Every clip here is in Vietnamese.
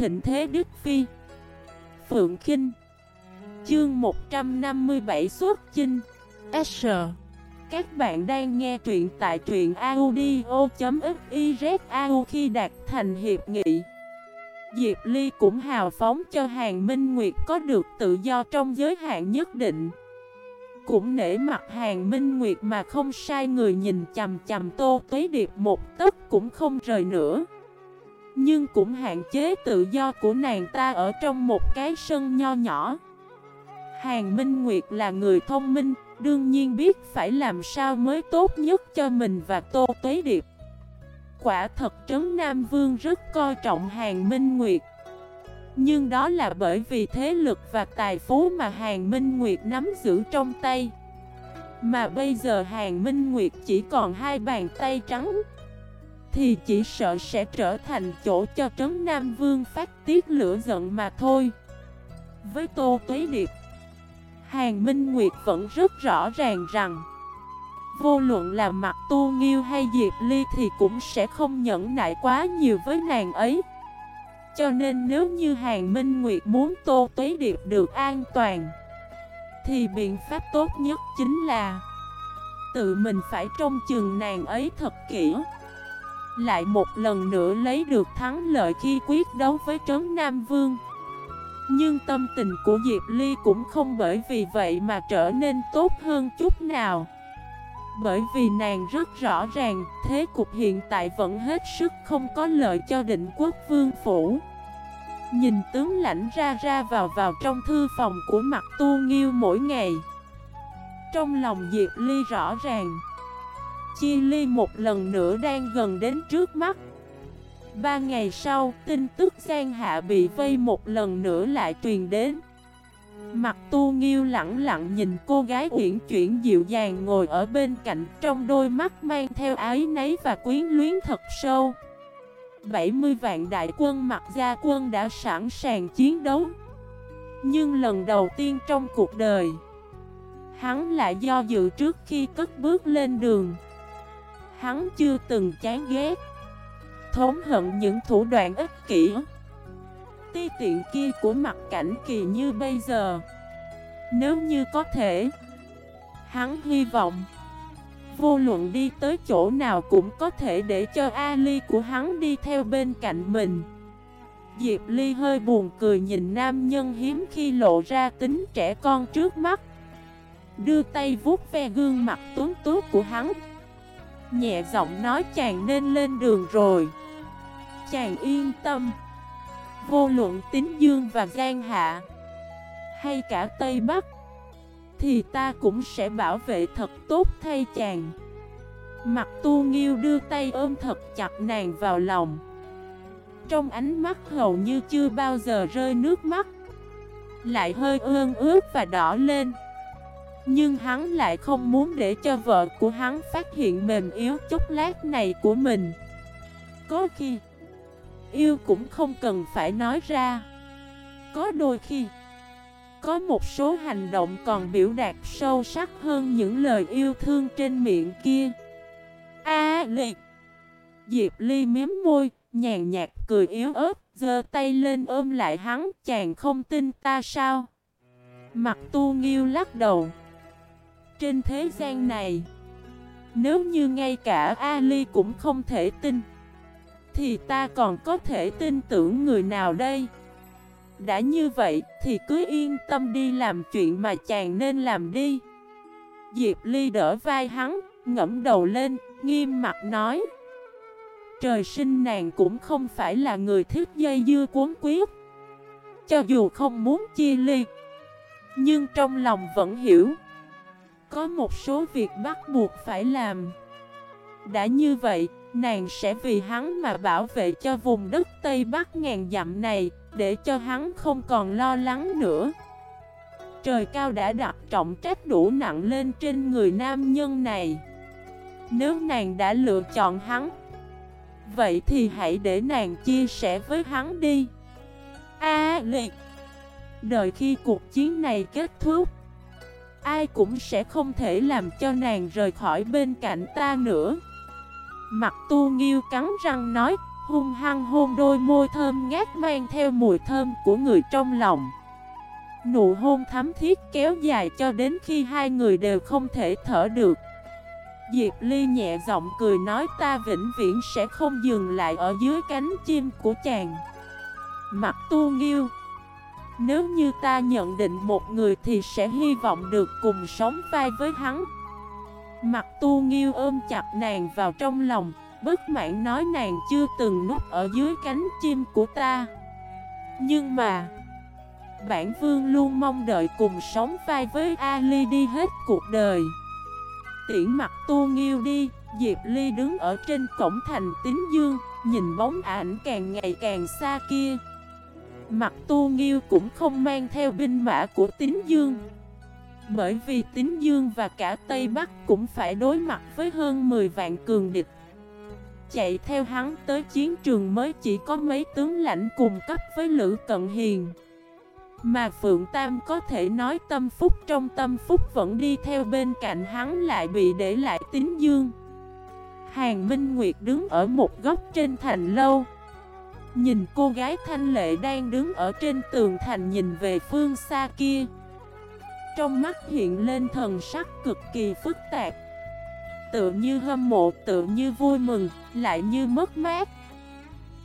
thịnh thế Đức Phi. Phượng Kinh. Chương 157 xuất chinh. S. Các bạn đang nghe truyện tại truyện audio.xyzau khi đạt thành hiệp nghị. Diệp Ly cũng hào phóng cho Hàng Minh Nguyệt có được tự do trong giới hạn nhất định. Cũng nể mặt Hàng Minh Nguyệt mà không sai người nhìn chầm chầm Tô Tuế Điệp một tấc cũng không rời nữa. Nhưng cũng hạn chế tự do của nàng ta ở trong một cái sân nho nhỏ. Hàng Minh Nguyệt là người thông minh, đương nhiên biết phải làm sao mới tốt nhất cho mình và Tô Tuế Điệp. Quả thật Trấn Nam Vương rất coi trọng Hàng Minh Nguyệt. Nhưng đó là bởi vì thế lực và tài phú mà Hàng Minh Nguyệt nắm giữ trong tay. Mà bây giờ Hàng Minh Nguyệt chỉ còn hai bàn tay trắng. Thì chỉ sợ sẽ trở thành chỗ cho Trấn Nam Vương phát tiết lửa giận mà thôi. Với Tô Tuế Điệp, Hàng Minh Nguyệt vẫn rất rõ ràng rằng, Vô luận là mặt tu nghiêu hay Diệp Ly thì cũng sẽ không nhẫn nại quá nhiều với nàng ấy. Cho nên nếu như Hàng Minh Nguyệt muốn Tô Tuế Điệp được an toàn, Thì biện pháp tốt nhất chính là Tự mình phải trông chừng nàng ấy thật kỹ. Lại một lần nữa lấy được thắng lợi khi quyết đấu với Trấn Nam Vương Nhưng tâm tình của Diệp Ly cũng không bởi vì vậy mà trở nên tốt hơn chút nào bởi vì nàng rất rõ ràng, thế cục hiện tại vẫn hết sức không có lợi cho định quốc vương phủ. Nhìn tướng lãnh ra ra vào vào trong thư phòng của mặt tu nghiêu mỗi ngày. Trong lòng Diệp Ly rõ ràng, Chi Ly một lần nữa đang gần đến trước mắt. Ba ngày sau, tin tức Giang Hạ bị vây một lần nữa lại truyền đến. Mặt tu nghiêu lặng lặng nhìn cô gái uyển chuyển dịu dàng ngồi ở bên cạnh Trong đôi mắt mang theo ái nấy và quyến luyến thật sâu 70 vạn đại quân mặt gia quân đã sẵn sàng chiến đấu Nhưng lần đầu tiên trong cuộc đời Hắn lại do dự trước khi cất bước lên đường Hắn chưa từng chán ghét. Thống hận những thủ đoạn ích kỷ. Ti tiện kia của mặt cảnh kỳ như bây giờ. Nếu như có thể, Hắn hy vọng Vô luận đi tới chỗ nào cũng có thể để cho Ali của hắn đi theo bên cạnh mình. Diệp Ly hơi buồn cười nhìn nam nhân hiếm khi lộ ra tính trẻ con trước mắt. Đưa tay vuốt ve gương mặt tuấn tú của hắn. Nhẹ giọng nói chàng nên lên đường rồi. Chàng yên tâm. Vô luận tín dương và gian hạ, Hay cả Tây Bắc, Thì ta cũng sẽ bảo vệ thật tốt thay chàng. Mặt tu nghiêu đưa tay ôm thật chặt nàng vào lòng. Trong ánh mắt hầu như chưa bao giờ rơi nước mắt, Lại hơi ương ướt và đỏ lên. Nhưng hắn lại không muốn để cho vợ của hắn phát hiện mềm yếu chốc lát này của mình. Có khi, Yêu cũng không cần phải nói ra. Có đôi khi, Có một số hành động còn biểu đạt sâu sắc hơn những lời yêu thương trên miệng kia. A liệt Diệp Ly miếm môi, Nhàn nhạt cười yếu ớt, giơ tay lên ôm lại hắn, Chàng không tin ta sao? Mặt tu nghiêu lắc đầu. Trên thế gian này. Nếu như ngay cả Ali cũng không thể tin thì ta còn có thể tin tưởng người nào đây? Đã như vậy thì cứ yên tâm đi làm chuyện mà chàng nên làm đi. Diệp Ly đỡ vai hắn, ngẫm đầu lên, nghiêm mặt nói. Trời sinh nàng cũng không phải là người thích dây dưa cuốn quyết Cho dù không muốn chia ly Nhưng trong lòng vẫn hiểu có một số việc bắt buộc phải làm. Đã như vậy, Nàng sẽ vì hắn mà bảo vệ cho vùng đất Tây Bắc ngàn dặm này, Để cho hắn không còn lo lắng nữa. Trời cao đã đặt trọng trách đủ nặng lên trên người nam nhân này. Nếu nàng đã lựa chọn hắn, Vậy thì hãy để nàng chia sẻ với hắn đi. A liệt Đợi khi cuộc chiến này kết thúc Ai cũng sẽ không thể làm cho nàng rời khỏi bên cạnh ta nữa. Mặt tu nghiêu cắn răng nói, Hung hăng hôn đôi môi thơm ngát mang theo mùi thơm của người trong lòng. Nụ hôn thắm thiết kéo dài cho đến khi hai người đều không thể thở được. Diệp Ly nhẹ giọng cười nói ta vĩnh viễn sẽ không dừng lại ở dưới cánh chim của chàng. Mặt tu nghiêu nếu như ta nhận định một người thì sẽ hy vọng được cùng sống vai với hắn. Mặt tu nghiêu ôm chặt nàng vào trong lòng, Bất mãn nói nàng chưa từng núp ở dưới cánh chim của ta. Nhưng mà, Bản vương luôn mong đợi cùng sống vai với Ali đi hết cuộc đời. Tiễn mặt tu nghiêu đi, Diệp Ly đứng ở trên cổng thành tín dương, Nhìn bóng ảnh càng ngày càng xa kia. Mặt tu nghiêu cũng không mang theo binh mã của tín dương. Bởi vì tín dương và cả Tây Bắc cũng phải đối mặt với hơn 10 vạn cường địch. Chạy theo hắn tới chiến trường mới chỉ có mấy tướng lãnh cùng cấp với Lữ Cận Hiền. Mà Phượng Tam có thể nói tâm phúc trong tâm phúc vẫn đi theo bên cạnh hắn lại bị để lại tín dương. Hàng Minh Nguyệt đứng ở một góc trên thành lâu. Nhìn cô gái thanh lệ đang đứng ở trên tường thành nhìn về phương xa kia. Trong mắt hiện lên thần sắc cực kỳ phức tạp. Tự như hâm mộ, tự như vui mừng, lại như mất mát.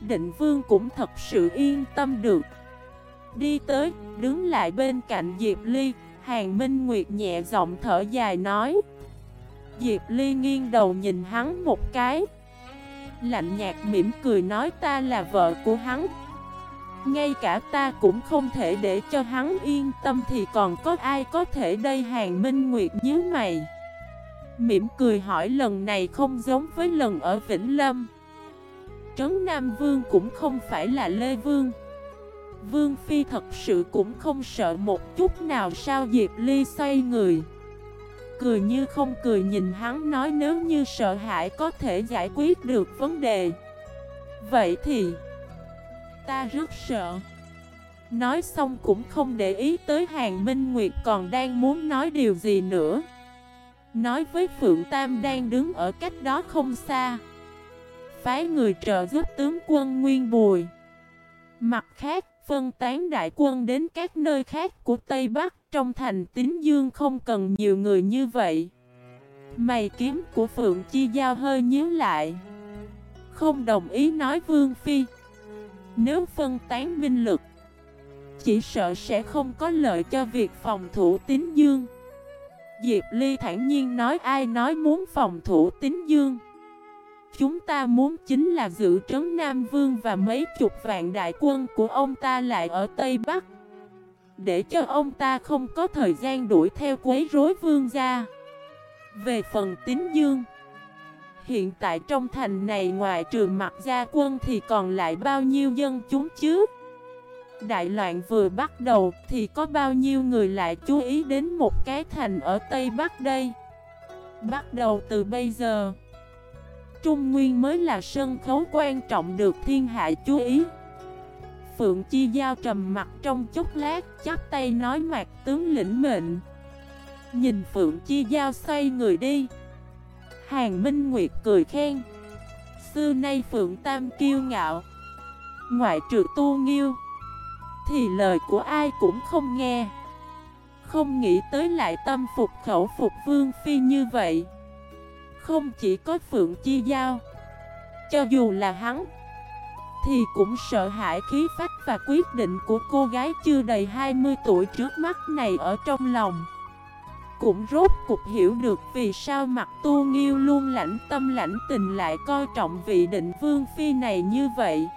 Định vương cũng thật sự yên tâm được. Đi tới, đứng lại bên cạnh Diệp Ly Hàng Minh Nguyệt nhẹ giọng thở dài nói. Diệp Ly nghiêng đầu nhìn hắn một cái. Lạnh nhạt mỉm cười nói ta là vợ của hắn. Ngay cả ta cũng không thể để cho hắn yên tâm Thì còn có ai có thể đây Hàng Minh Nguyệt nhớ mày? Mỉm cười hỏi lần này không giống với lần ở Vĩnh Lâm. Trấn Nam Vương cũng không phải là Lê Vương. Vương Phi thật sự cũng không sợ một chút nào sao Diệp Ly xoay người. Cười như không cười nhìn hắn nói nếu như sợ hãi có thể giải quyết được vấn đề. Vậy thì Ta rất sợ. Nói xong cũng không để ý tới Hàng Minh Nguyệt còn đang muốn nói điều gì nữa. Nói với Phượng Tam đang đứng ở cách đó không xa. Phái người trợ giúp tướng quân Nguyên Bùi. Mặt khác, phân tán đại quân đến các nơi khác của Tây Bắc. Trong thành tín dương không cần nhiều người như vậy. Mày kiếm của Phượng Chi Giao hơi nhíu lại. Không đồng ý nói Vương Phi. Nếu phân tán binh lực, Chỉ sợ sẽ không có lợi cho việc phòng thủ tín dương. Diệp Ly thản nhiên nói ai nói muốn phòng thủ tín dương. Chúng ta muốn chính là giữ trấn Nam Vương và mấy chục vạn đại quân của ông ta lại ở Tây Bắc. Để cho ông ta không có thời gian đuổi theo quấy rối vương gia. Về phần tín dương, Hiện tại trong thành này ngoài trừ mặt gia quân thì còn lại bao nhiêu dân chúng chứ? Đại loạn vừa bắt đầu thì có bao nhiêu người lại chú ý đến một cái thành ở Tây Bắc đây? Bắt đầu từ bây giờ, Trung Nguyên mới là sân khấu quan trọng được thiên hạ chú ý. Phượng Chi Giao trầm mặt trong chốc lát, chắp tay nói mặt tướng lĩnh mệnh. Nhìn Phượng Chi Giao xoay người đi. Hàng Minh Nguyệt cười khen. Xưa nay Phượng Tam kiêu ngạo. Ngoại trừ tu nghiêu, thì lời của ai cũng không nghe. Không nghĩ tới lại tâm phục khẩu phục Vương Phi như vậy. Không chỉ có Phượng Chi Giao, Cho dù là hắn thì cũng sợ hãi khí phách và quyết định của cô gái chưa đầy 20 tuổi trước mắt này ở trong lòng. Cũng rốt cục hiểu được vì sao mặt tu nghiêu luôn lãnh tâm lãnh tình lại coi trọng vị định Vương Phi này như vậy.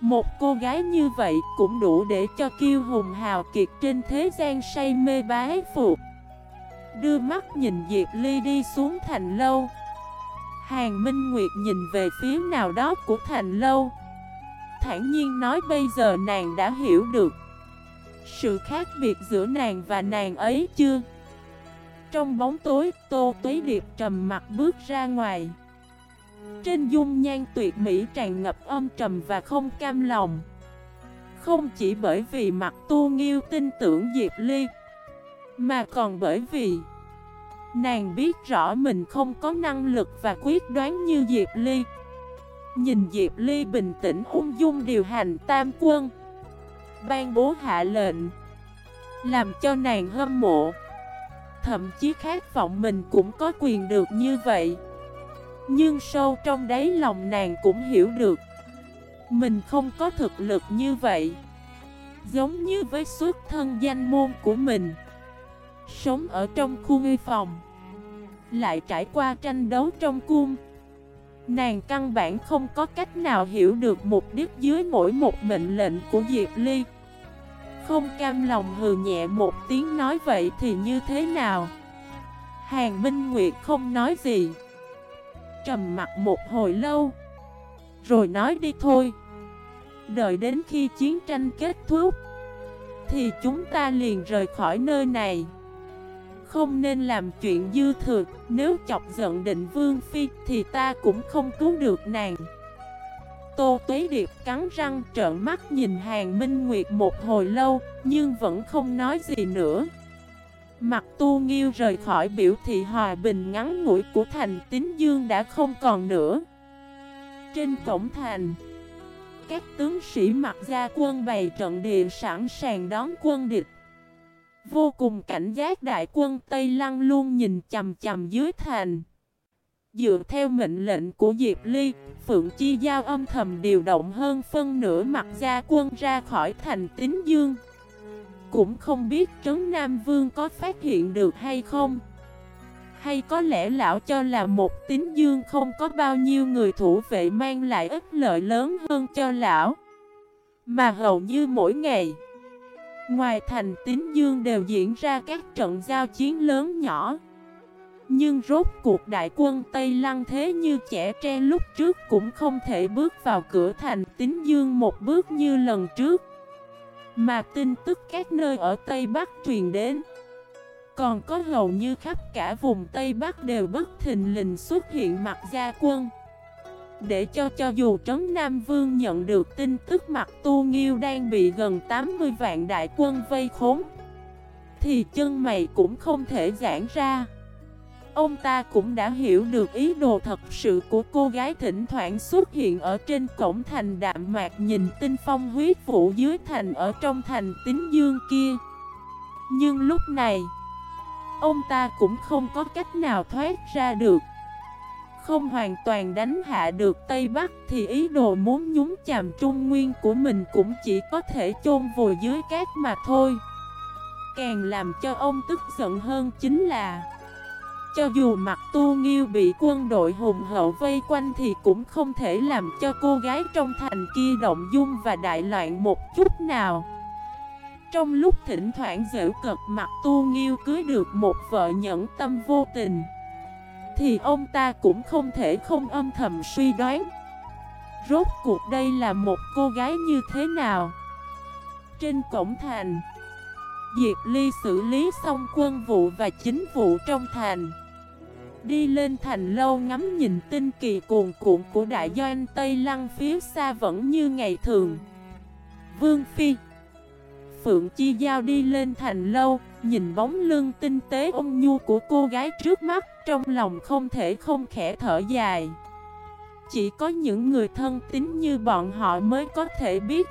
Một cô gái như vậy cũng đủ để cho kiêu hùng hào kiệt trên thế gian say mê bái phục. Đưa mắt nhìn Diệp Ly đi xuống thành lâu. Hàng Minh Nguyệt nhìn về phía nào đó của thành lâu. Thản nhiên nói bây giờ nàng đã hiểu được Sự khác biệt giữa nàng và nàng ấy chưa? Trong bóng tối, Tô Tuế Điệp trầm mặt bước ra ngoài. Trên dung nhan tuyệt mỹ tràn ngập âm trầm và không cam lòng. Không chỉ bởi vì mặt tu nghiêu tin tưởng Diệp Ly, Mà còn bởi vì Nàng biết rõ mình không có năng lực và quyết đoán như Diệp Ly. Nhìn Diệp Ly bình tĩnh ung dung điều hành tam quân. Ban bố hạ lệnh. Làm cho nàng hâm mộ. Thậm chí khát vọng mình cũng có quyền được như vậy. Nhưng sâu trong đáy lòng nàng cũng hiểu được. Mình không có thực lực như vậy. Giống như với xuất thân danh môn của mình. Sống ở trong khu nghi phòng. Lại trải qua tranh đấu trong cung. Nàng căn bản không có cách nào hiểu được mục đích dưới mỗi một mệnh lệnh của Diệp Ly. Không cam lòng hừ nhẹ một tiếng nói vậy thì như thế nào? Hàng Minh Nguyệt không nói gì. Trầm mặt một hồi lâu. Rồi nói đi thôi. Đợi đến khi chiến tranh kết thúc, Thì chúng ta liền rời khỏi nơi này. Không nên làm chuyện dư thừa. Nếu chọc giận định vương phi Thì ta cũng không cứu được nàng. Tô Tuế Điệp cắn răng trợn mắt nhìn Hàng Minh Nguyệt một hồi lâu, Nhưng vẫn không nói gì nữa. Mặt tu nghiêu rời khỏi biểu thị hòa bình ngắn ngủi của thành tín dương đã không còn nữa. Trên cổng thành, Các tướng sĩ mặc gia quân bày trận địa sẵn sàng đón quân địch. Vô cùng cảnh giác đại quân Tây Lăng luôn nhìn chầm chầm dưới thành. Dựa theo mệnh lệnh của Diệp Ly, Phượng Chi Giao âm thầm điều động hơn phân nửa mặt gia quân ra khỏi thành tín dương. Cũng không biết Trấn Nam Vương có phát hiện được hay không. Hay có lẽ lão cho là một tín dương không có bao nhiêu người thủ vệ mang lại ích lợi lớn hơn cho lão. Mà hầu như mỗi ngày Ngoài thành tín dương đều diễn ra các trận giao chiến lớn nhỏ. Nhưng rốt cuộc đại quân Tây Lăng thế như trẻ tre lúc trước cũng không thể bước vào cửa thành tín dương một bước như lần trước. Mà tin tức các nơi ở Tây Bắc truyền đến. Còn có hầu như khắp cả vùng Tây Bắc đều bất thình lình xuất hiện mặt gia quân. Để cho cho dù Trấn Nam Vương nhận được tin tức mặt Tu Nghiêu đang bị gần 80 vạn đại quân vây khốn Thì chân mày cũng không thể giãn ra Ông ta cũng đã hiểu được ý đồ thật sự của cô gái thỉnh thoảng xuất hiện ở trên cổng thành đạm mạc nhìn tinh phong huyết vụ dưới thành ở trong thành tín dương kia. Nhưng lúc này, ông ta cũng không có cách nào thoát ra được. Không hoàn toàn đánh hạ được Tây Bắc thì ý đồ muốn nhúng chàm trung nguyên của mình cũng chỉ có thể chôn vùi dưới cát mà thôi. Càng làm cho ông tức giận hơn chính là, cho dù mặt tu nghiêu bị quân đội hùng hậu vây quanh thì cũng không thể làm cho cô gái trong thành kia động dung và đại loạn một chút nào. Trong lúc thỉnh thoảng dễu cực mặt tu nghiêu cưới được một vợ nhẫn tâm vô tình thì ông ta cũng không thể không âm thầm suy đoán. Rốt cuộc đây là một cô gái như thế nào? Trên cổng thành, Diệp Ly xử lý xong quân vụ và chính vụ trong thành. Đi lên thành lâu ngắm nhìn tinh kỳ cuồn cuộn của đại doanh Tây Lăng phía xa vẫn như ngày thường. Vương Phi, Phượng Chi Giao đi lên thành lâu Nhìn bóng lưng tinh tế ôm nhu của cô gái trước mắt Trong lòng không thể không khẽ thở dài. Chỉ có những người thân tín như bọn họ mới có thể biết.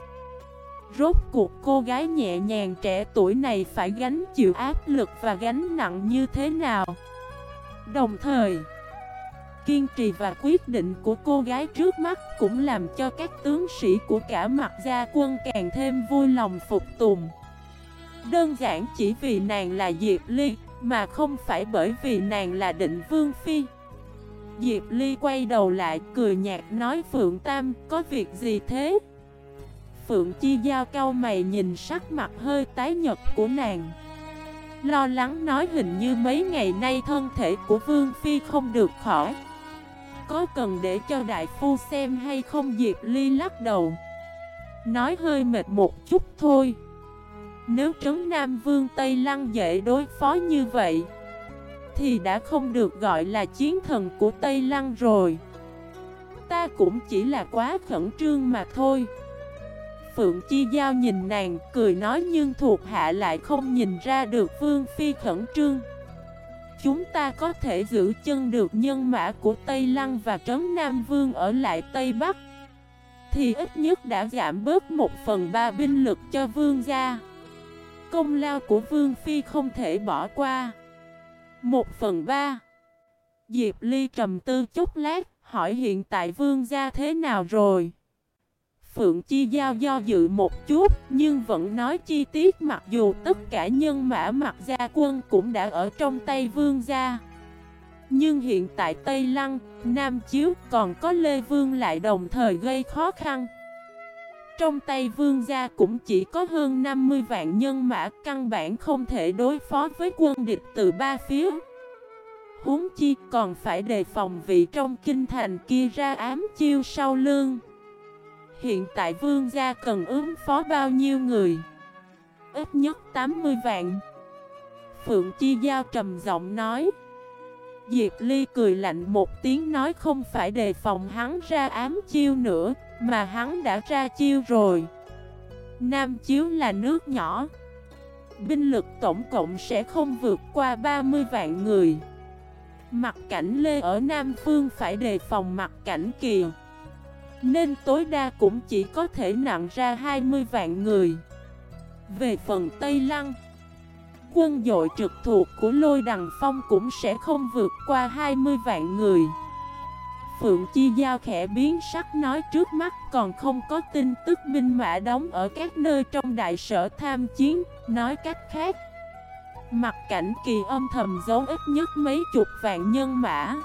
Rốt cuộc cô gái nhẹ nhàng trẻ tuổi này phải gánh chịu áp lực và gánh nặng như thế nào? Đồng thời, kiên trì và quyết định của cô gái trước mắt cũng làm cho các tướng sĩ của cả mặt gia quân càng thêm vui lòng phục tùng. Đơn giản chỉ vì nàng là Diệp Ly, mà không phải bởi vì nàng là định vương phi. Diệp Ly quay đầu lại cười nhạt nói Phượng Tam có việc gì thế? Phượng Chi Giao cao mày nhìn sắc mặt hơi tái nhật của nàng. Lo lắng nói hình như mấy ngày nay thân thể của Vương Phi không được khỏi Có cần để cho đại phu xem hay không Diệp Ly lắc đầu Nói hơi mệt một chút thôi nếu trấn Nam Vương Tây Lăng dễ đối phó như vậy, Thì đã không được gọi là chiến thần của Tây Lăng rồi. Ta cũng chỉ là quá khẩn trương mà thôi. Phượng Chi Giao nhìn nàng, cười nói nhưng thuộc hạ lại không nhìn ra được Vương Phi khẩn trương. Chúng ta có thể giữ chân được nhân mã của Tây Lăng và Trấn Nam Vương ở lại Tây Bắc, Thì ít nhất đã giảm bớt một phần ba binh lực cho Vương gia. Công lao của Vương Phi không thể bỏ qua. Một phần ba. Diệp Ly trầm tư chút lát Hỏi hiện tại Vương gia thế nào rồi? Phượng Chi Giao do dự một chút Nhưng vẫn nói chi tiết mặc dù tất cả nhân mã mặt gia quân cũng đã ở trong tay vương gia. Nhưng hiện tại Tây Lăng, Nam Chiếu còn có Lê Vương lại đồng thời gây khó khăn. Trong tay vương gia cũng chỉ có hơn 50 vạn nhân mã, căn bản không thể đối phó với quân địch từ ba phía. Huống chi còn phải đề phòng vị trong kinh thành kia ra ám chiêu sau lương Hiện tại vương gia cần ứng phó bao nhiêu người? Ít nhất 80 vạn. Phượng Chi Giao trầm giọng nói. Diệp Ly cười lạnh một tiếng nói không phải đề phòng hắn ra ám chiêu nữa. Mà hắn đã ra chiêu rồi. Nam Chiếu là nước nhỏ. Binh lực tổng cộng sẽ không vượt qua 30 vạn người. Mặt cảnh Lê ở Nam Phương phải đề phòng mặt cảnh kiều, nên tối đa cũng chỉ có thể nặng ra 20 vạn người. Về phần Tây Lăng Quân dội trực thuộc của Lôi Đằng Phong cũng sẽ không vượt qua 20 vạn người. Phượng Chi Giao khẽ biến sắc nói trước mắt, còn không có tin tức binh mã đóng ở các nơi trong đại sở tham chiến, Nói cách khác. Mặt cảnh kỳ âm thầm giấu ít nhất mấy chục vạn nhân mã.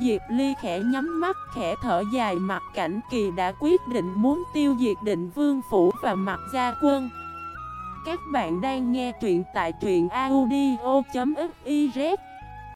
Diệp Ly khẽ nhắm mắt, khẽ thở dài, mặt cảnh kỳ đã quyết định muốn tiêu diệt định vương phủ và mặt gia quân. Các bạn đang nghe truyện tại truyện audio.fif